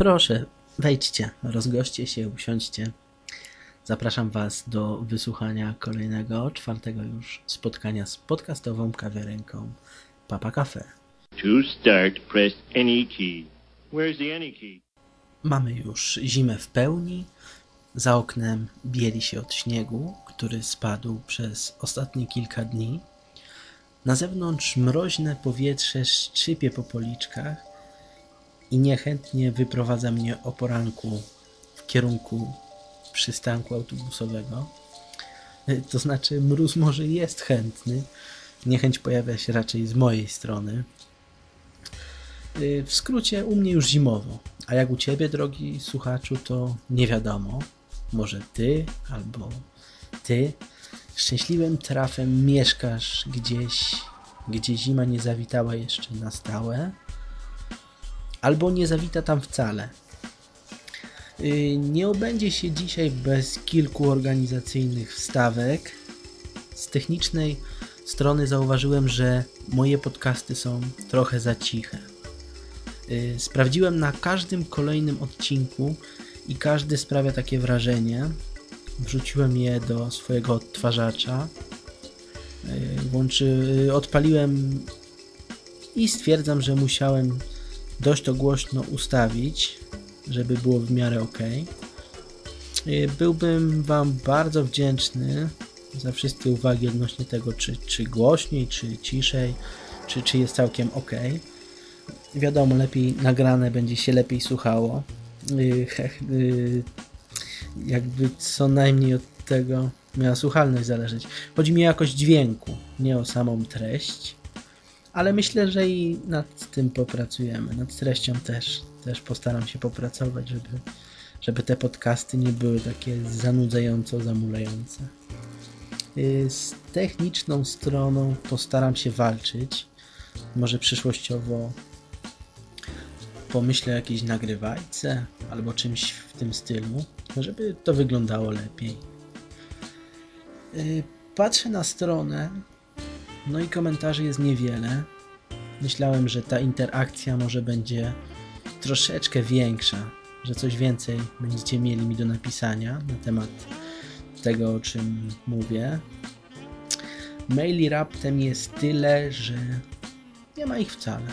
Proszę, wejdźcie, rozgoście się, usiądźcie. Zapraszam Was do wysłuchania kolejnego, czwartego już spotkania z podcastową kawiarenką Papa Cafe. To start, press any key. Where's the any key? Mamy już zimę w pełni. Za oknem bieli się od śniegu, który spadł przez ostatnie kilka dni. Na zewnątrz mroźne powietrze szczypie po policzkach i niechętnie wyprowadza mnie o poranku w kierunku przystanku autobusowego. To znaczy, mróz może jest chętny, niechęć pojawia się raczej z mojej strony. W skrócie, u mnie już zimowo, a jak u ciebie, drogi słuchaczu, to nie wiadomo. Może ty albo ty szczęśliwym trafem mieszkasz gdzieś, gdzie zima nie zawitała jeszcze na stałe, albo nie zawita tam wcale. Y, nie obędzie się dzisiaj bez kilku organizacyjnych wstawek. Z technicznej strony zauważyłem, że moje podcasty są trochę za ciche. Y, sprawdziłem na każdym kolejnym odcinku i każdy sprawia takie wrażenie. Wrzuciłem je do swojego odtwarzacza. Y, włączy, odpaliłem i stwierdzam, że musiałem dość to głośno ustawić, żeby było w miarę ok. Byłbym Wam bardzo wdzięczny za wszystkie uwagi odnośnie tego, czy, czy głośniej, czy ciszej, czy, czy jest całkiem ok. Wiadomo, lepiej nagrane będzie się lepiej słuchało. Jakby co najmniej od tego miała słuchalność zależeć. Chodzi mi o jakość dźwięku, nie o samą treść. Ale myślę, że i nad tym popracujemy. Nad treścią też, też postaram się popracować, żeby, żeby te podcasty nie były takie zanudzająco zamulające. Z techniczną stroną postaram się walczyć. Może przyszłościowo pomyślę o jakiejś nagrywajce albo czymś w tym stylu, żeby to wyglądało lepiej. Patrzę na stronę, no i komentarzy jest niewiele. Myślałem, że ta interakcja może będzie troszeczkę większa, że coś więcej będziecie mieli mi do napisania na temat tego, o czym mówię. Maili raptem jest tyle, że nie ma ich wcale.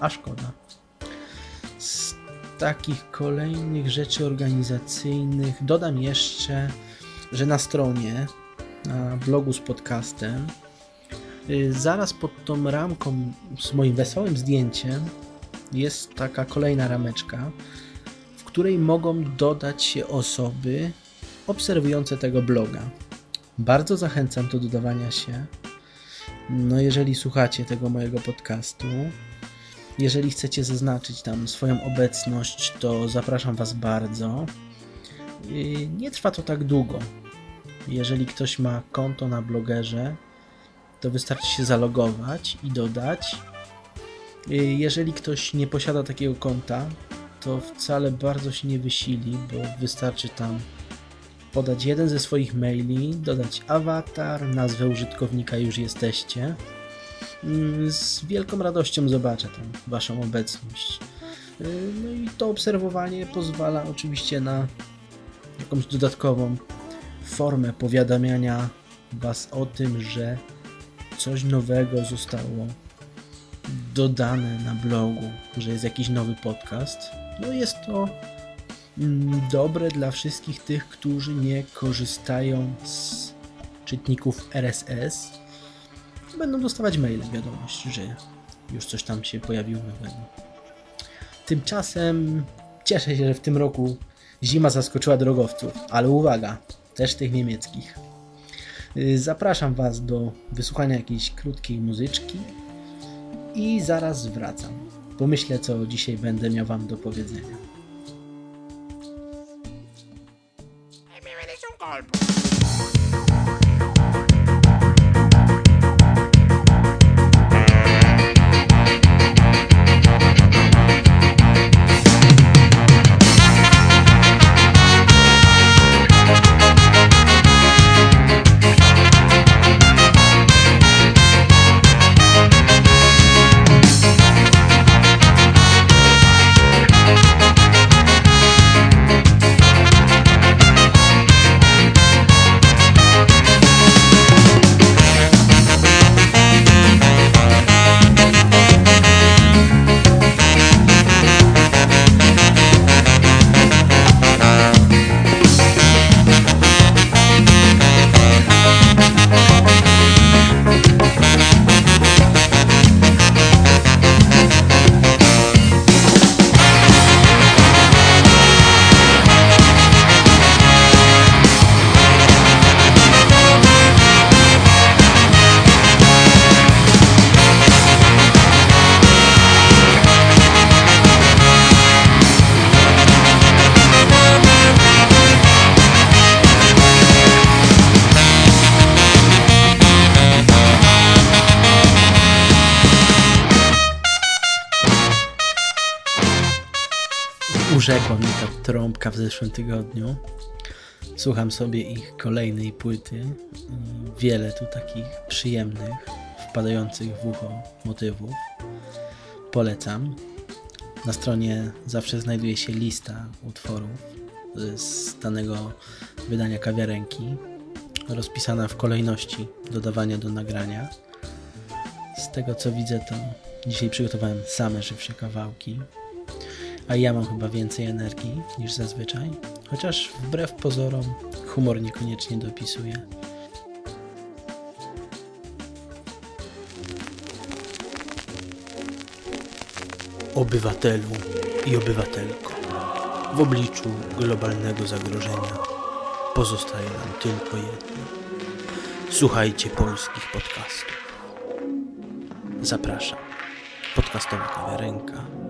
A szkoda. Z takich kolejnych rzeczy organizacyjnych dodam jeszcze, że na stronie, na blogu z podcastem, zaraz pod tą ramką z moim wesołym zdjęciem jest taka kolejna rameczka, w której mogą dodać się osoby obserwujące tego bloga. Bardzo zachęcam do dodawania się. No, jeżeli słuchacie tego mojego podcastu, jeżeli chcecie zaznaczyć tam swoją obecność, to zapraszam Was bardzo. Nie trwa to tak długo. Jeżeli ktoś ma konto na blogerze, to wystarczy się zalogować i dodać. Jeżeli ktoś nie posiada takiego konta, to wcale bardzo się nie wysili, bo wystarczy tam podać jeden ze swoich maili, dodać awatar, nazwę użytkownika już jesteście. Z wielką radością zobaczę tam Waszą obecność. No i to obserwowanie pozwala oczywiście na jakąś dodatkową formę powiadamiania Was o tym, że coś nowego zostało dodane na blogu, że jest jakiś nowy podcast. No jest to mm, dobre dla wszystkich tych, którzy nie korzystają z czytników RSS. Będą dostawać maile, wiadomość, że już coś tam się pojawiło nowego. Tymczasem cieszę się, że w tym roku zima zaskoczyła drogowców, ale uwaga, też tych niemieckich. Y, zapraszam Was do wysłuchania jakiejś krótkiej muzyczki i zaraz wracam. Pomyślę, co dzisiaj będę miał Wam do powiedzenia. Urzekła mnie ta trąbka w zeszłym tygodniu. Słucham sobie ich kolejnej płyty. Wiele tu takich przyjemnych, wpadających w ucho motywów. Polecam. Na stronie zawsze znajduje się lista utworów z danego wydania kawiarenki, rozpisana w kolejności dodawania do nagrania. Z tego co widzę, to dzisiaj przygotowałem same żywsze kawałki, a ja mam chyba więcej energii niż zazwyczaj, chociaż wbrew pozorom humor niekoniecznie dopisuje. Obywatelu i obywatelko, w obliczu globalnego zagrożenia pozostaje nam tylko jedno. Słuchajcie polskich podcastów. Zapraszam. Podcastowa kawiarenka.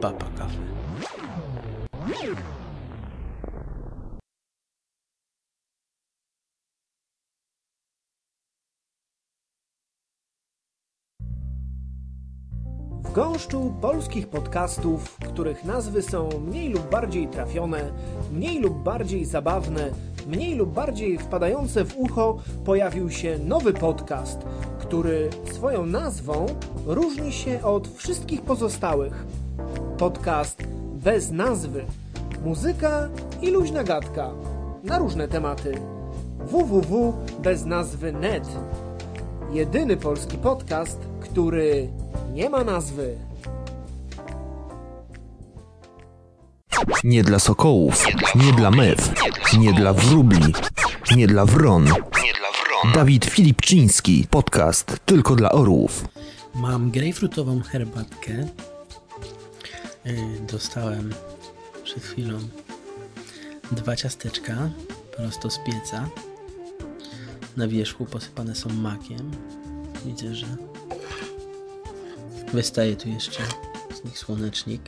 Papa Kafe. W gąszczu polskich podcastów, których nazwy są mniej lub bardziej trafione, mniej lub bardziej zabawne, mniej lub bardziej wpadające w ucho, pojawił się nowy podcast, który swoją nazwą różni się od wszystkich pozostałych. Podcast bez nazwy. Muzyka i luźna gadka na różne tematy. www bez nazwy net. Jedyny polski podcast, który nie ma nazwy. Nie dla sokołów, nie dla mew, nie dla wróbli, nie dla wron. Dawid Filipczyński, podcast tylko dla orłów. Mam grejpfrutową herbatkę. Yy, Dostałem przed chwilą dwa ciasteczka prosto z pieca. Na wierzchu posypane są makiem. Widzę, że wystaje tu jeszcze z nich słonecznik.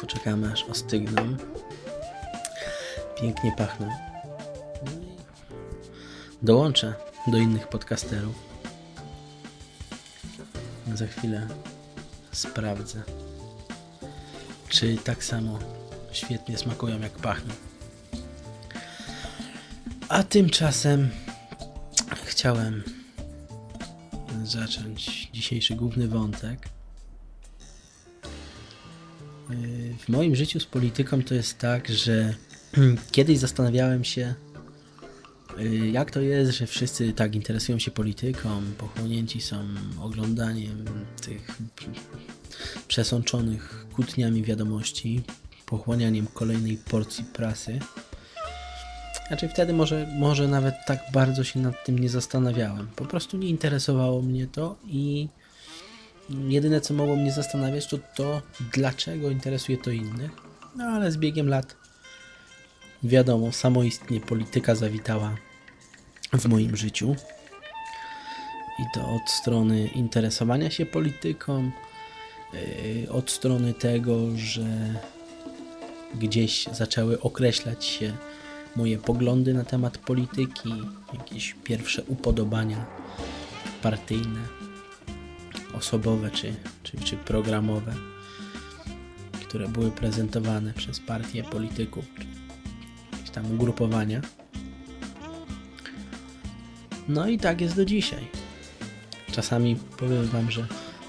Poczekamy aż ostygną. Pięknie pachną. Dołączę do innych podcasterów. Za chwilę sprawdzę, czy tak samo świetnie smakują jak pachną. A tymczasem chciałem zacząć dzisiejszy główny wątek. Yy, W moim życiu z polityką to jest tak, że kiedyś zastanawiałem się, yy, jak to jest, że wszyscy tak interesują się polityką, pochłonięci są oglądaniem tych przesączonych kłótniami wiadomości, pochłanianiem kolejnej porcji prasy. Znaczy wtedy może, może nawet tak bardzo się nad tym nie zastanawiałem. Po prostu nie interesowało mnie to i jedyne co mogło mnie zastanawiać to to, dlaczego interesuje to innych. No ale z biegiem lat wiadomo, samoistnie polityka zawitała w moim życiu. I to od strony interesowania się polityką, od strony tego, że gdzieś zaczęły określać się moje poglądy na temat polityki, jakieś pierwsze upodobania partyjne, osobowe czy, czy, czy programowe, które były prezentowane przez partie polityków, czy tam ugrupowania. No i tak jest do dzisiaj. Czasami powiem Wam, że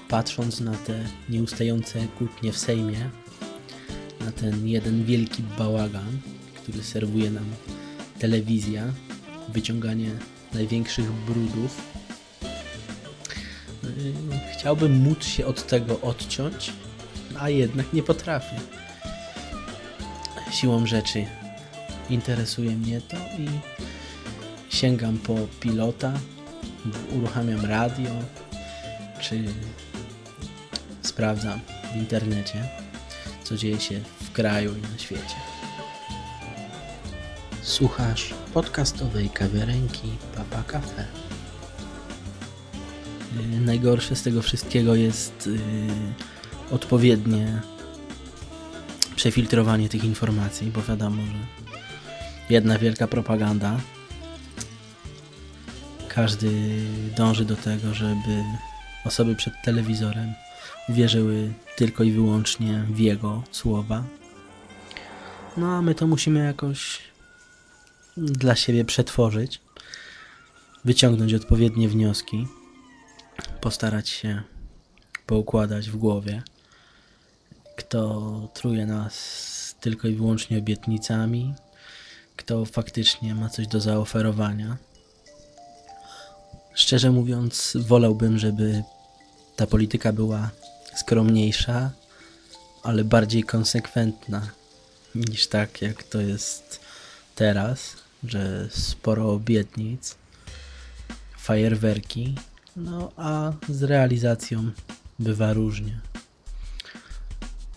patrząc na te nieustające kłótnie w Sejmie, na ten jeden wielki bałagan, który serwuje nam telewizja, wyciąganie największych brudów. Yy, Chciałbym móc się od tego odciąć, a jednak nie potrafię. Siłą rzeczy interesuje mnie to i sięgam po pilota, uruchamiam radio, czy sprawdzam w internecie, co dzieje się w kraju i na świecie. Słuchasz podcastowej kawiarenki Papa Cafe. Yy, Najgorsze z tego wszystkiego jest yy, odpowiednie przefiltrowanie tych informacji, bo wiadomo, że jedna wielka propaganda. Każdy dąży do tego, żeby osoby przed telewizorem wierzyły tylko i wyłącznie w jego słowa. No a my to musimy jakoś dla siebie przetworzyć, wyciągnąć odpowiednie wnioski, postarać się poukładać w głowie, kto truje nas tylko i wyłącznie obietnicami, kto faktycznie ma coś do zaoferowania. Szczerze mówiąc, wolałbym, żeby ta polityka była skromniejsza, ale bardziej konsekwentna niż tak, jak to jest teraz, że sporo obietnic, fajerwerki, no a z realizacją bywa różnie.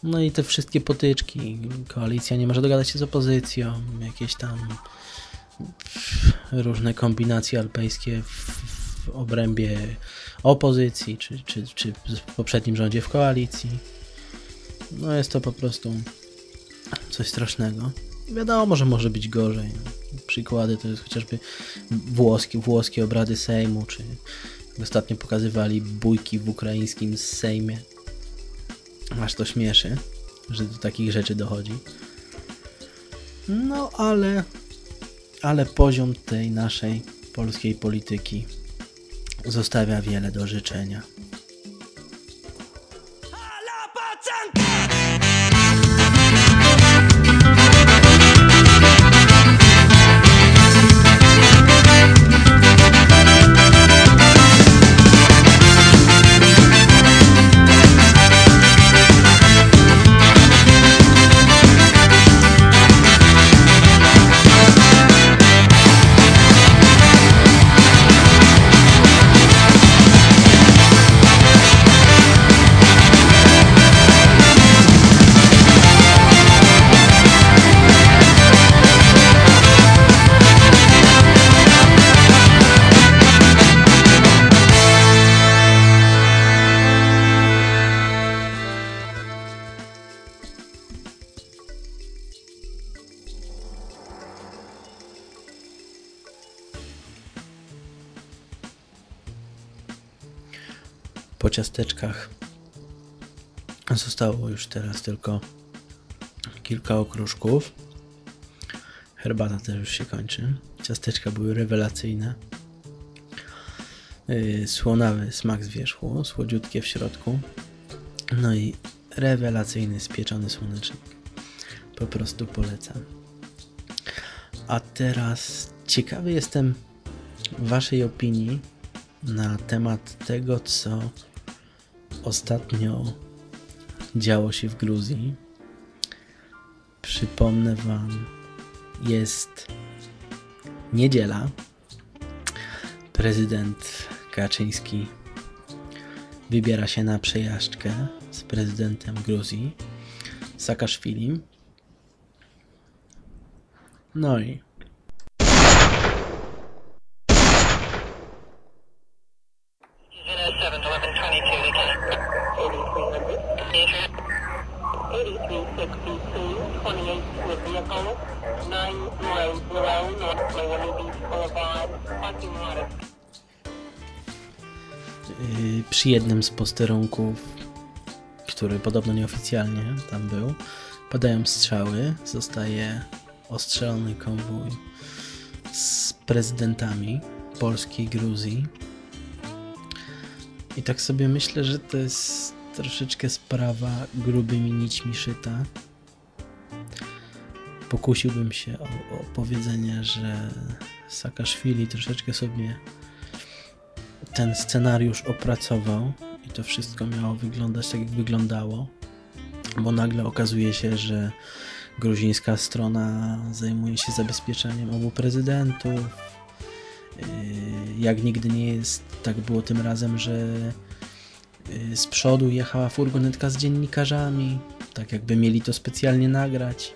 No i te wszystkie potyczki, koalicja nie może dogadać się z opozycją, jakieś tam różne kombinacje alpejskie w, w obrębie opozycji, czy, czy, czy w poprzednim rządzie w koalicji. No jest to po prostu coś strasznego. Wiadomo, że może być gorzej. Przykłady to jest chociażby włoskie, włoskie obrady Sejmu, czy ostatnio pokazywali bójki w ukraińskim Sejmie. Aż to śmieszy, że do takich rzeczy dochodzi. No ale, ale poziom tej naszej polskiej polityki zostawia wiele do życzenia. Ciasteczkach zostało już teraz tylko kilka okruszków. Herbata też już się kończy. Ciasteczka były rewelacyjne. Yy, słonawy smak z wierzchu, słodziutkie w środku. No i rewelacyjny spieczony słonecznik. Po prostu polecam. A teraz ciekawy jestem Waszej opinii na temat tego, co ostatnio działo się w Gruzji. Przypomnę Wam, jest niedziela. Prezydent Kaczyński wybiera się na przejażdżkę z prezydentem Gruzji, Saakaszwilim. No i przy jednym z posterunków, który podobno nieoficjalnie tam był, padają strzały, zostaje ostrzelony konwój z prezydentami Polski i Gruzji. I tak sobie myślę, że to jest troszeczkę sprawa grubymi nićmi szyta. Pokusiłbym się o, o powiedzenie, że Saakaszwili troszeczkę sobie ten scenariusz opracował i to wszystko miało wyglądać tak, jak wyglądało, bo nagle okazuje się, że gruzińska strona zajmuje się zabezpieczeniem obu prezydentów. Yy, jak nigdy nie jest, tak było tym razem, że yy, z przodu jechała furgonetka z dziennikarzami, tak jakby mieli to specjalnie nagrać.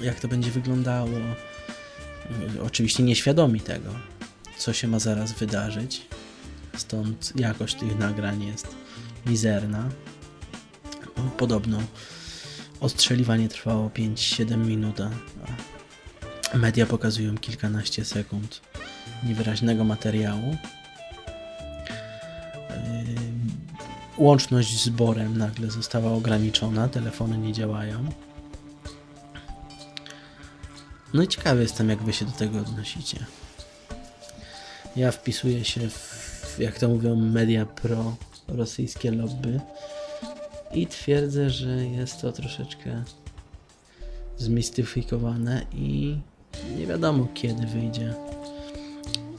Jak to będzie wyglądało? Yy, oczywiście nieświadomi tego co się ma zaraz wydarzyć. Stąd jakość tych nagrań jest mizerna. Podobno ostrzeliwanie trwało 5-7 minut, a media pokazują kilkanaście sekund niewyraźnego materiału. łączność z Borem nagle została ograniczona, telefony nie działają. No i ciekawy jestem, jak wy się do tego odnosicie. Ja wpisuję się w, jak to mówią, media pro rosyjskie lobby i twierdzę, że jest to troszeczkę zmistyfikowane i nie wiadomo kiedy wyjdzie,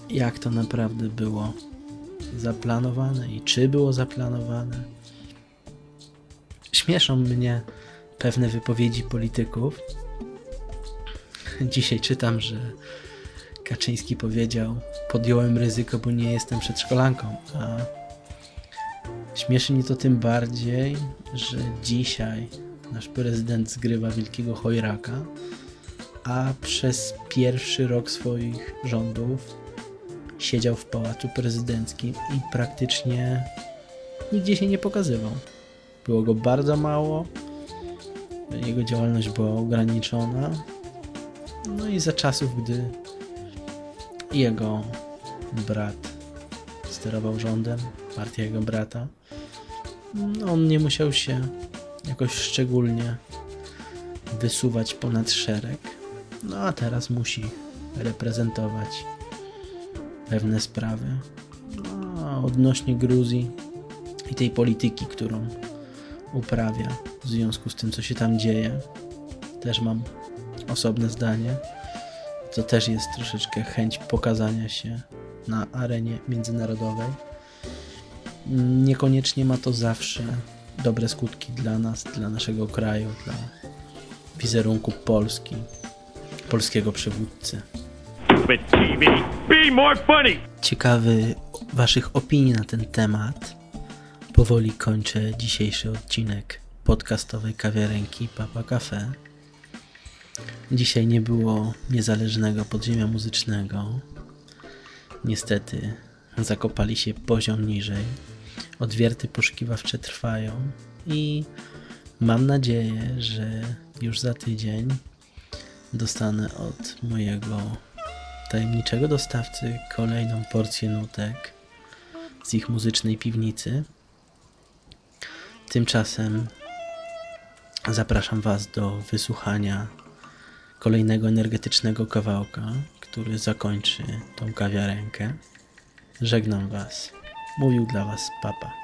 jak to naprawdę było zaplanowane i czy było zaplanowane. Śmieszą mnie pewne wypowiedzi polityków. Dzisiaj czytam, że Kaczyński powiedział: Podjąłem ryzyko, bo nie jestem przedszkolanką. A śmieszy mnie to tym bardziej, że dzisiaj nasz prezydent zgrywa wielkiego chojraka, a przez pierwszy rok swoich rządów siedział w pałacu prezydenckim i praktycznie nigdzie się nie pokazywał. Było go bardzo mało, jego działalność była ograniczona. No i za czasów, gdy jego brat sterował rządem, partia jego brata, no on nie musiał się jakoś szczególnie wysuwać ponad szereg. No a teraz musi reprezentować pewne sprawy. No, odnośnie Gruzji i tej polityki, którą uprawia w związku z tym, co się tam dzieje, też mam osobne zdanie. To też jest troszeczkę chęć pokazania się na arenie międzynarodowej. Niekoniecznie ma to zawsze dobre skutki dla nas, dla naszego kraju, dla wizerunku Polski, polskiego przywódcy. Ciekawy Waszych opinii na ten temat. Powoli kończę dzisiejszy odcinek podcastowej kawiarenki Papa Cafe. Dzisiaj nie było niezależnego podziemia muzycznego. Niestety zakopali się poziom niżej. Odwierty poszukiwawcze trwają i mam nadzieję, że już za tydzień dostanę od mojego tajemniczego dostawcy kolejną porcję nutek z ich muzycznej piwnicy. Tymczasem zapraszam Was do wysłuchania kolejnego energetycznego kawałka, który zakończy tą kawiarenkę. Żegnam Was. Mówił dla Was Papa.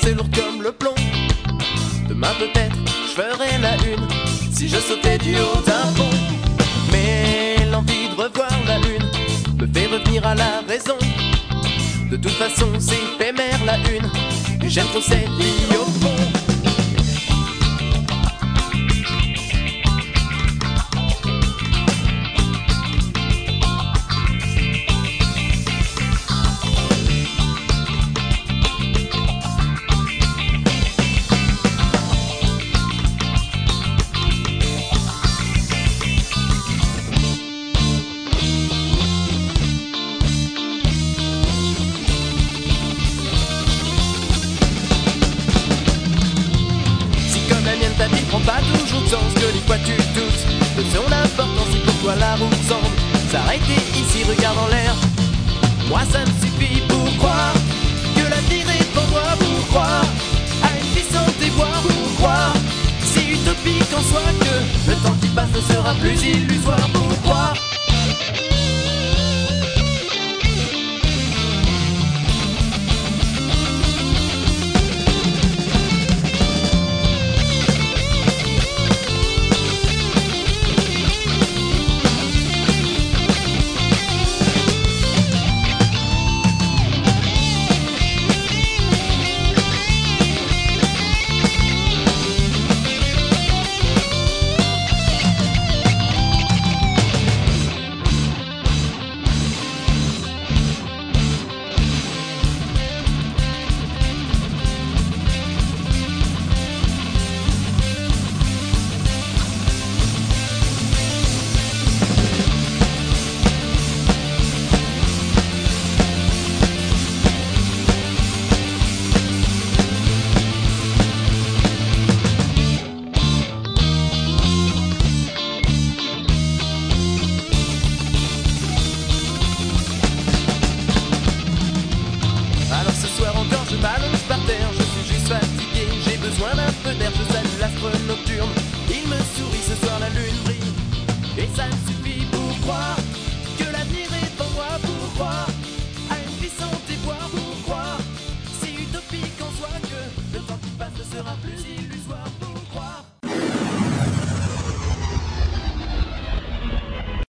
Toutes ces pensées lourdes comme le plomb. Demain peut-être, je ferai la une Si je sautais du haut d'un pont. Mais l'envie de revoir la lune Me fait revenir à la raison. De toute façon, c'est éphémère la une J'aime trop cette ligne au fond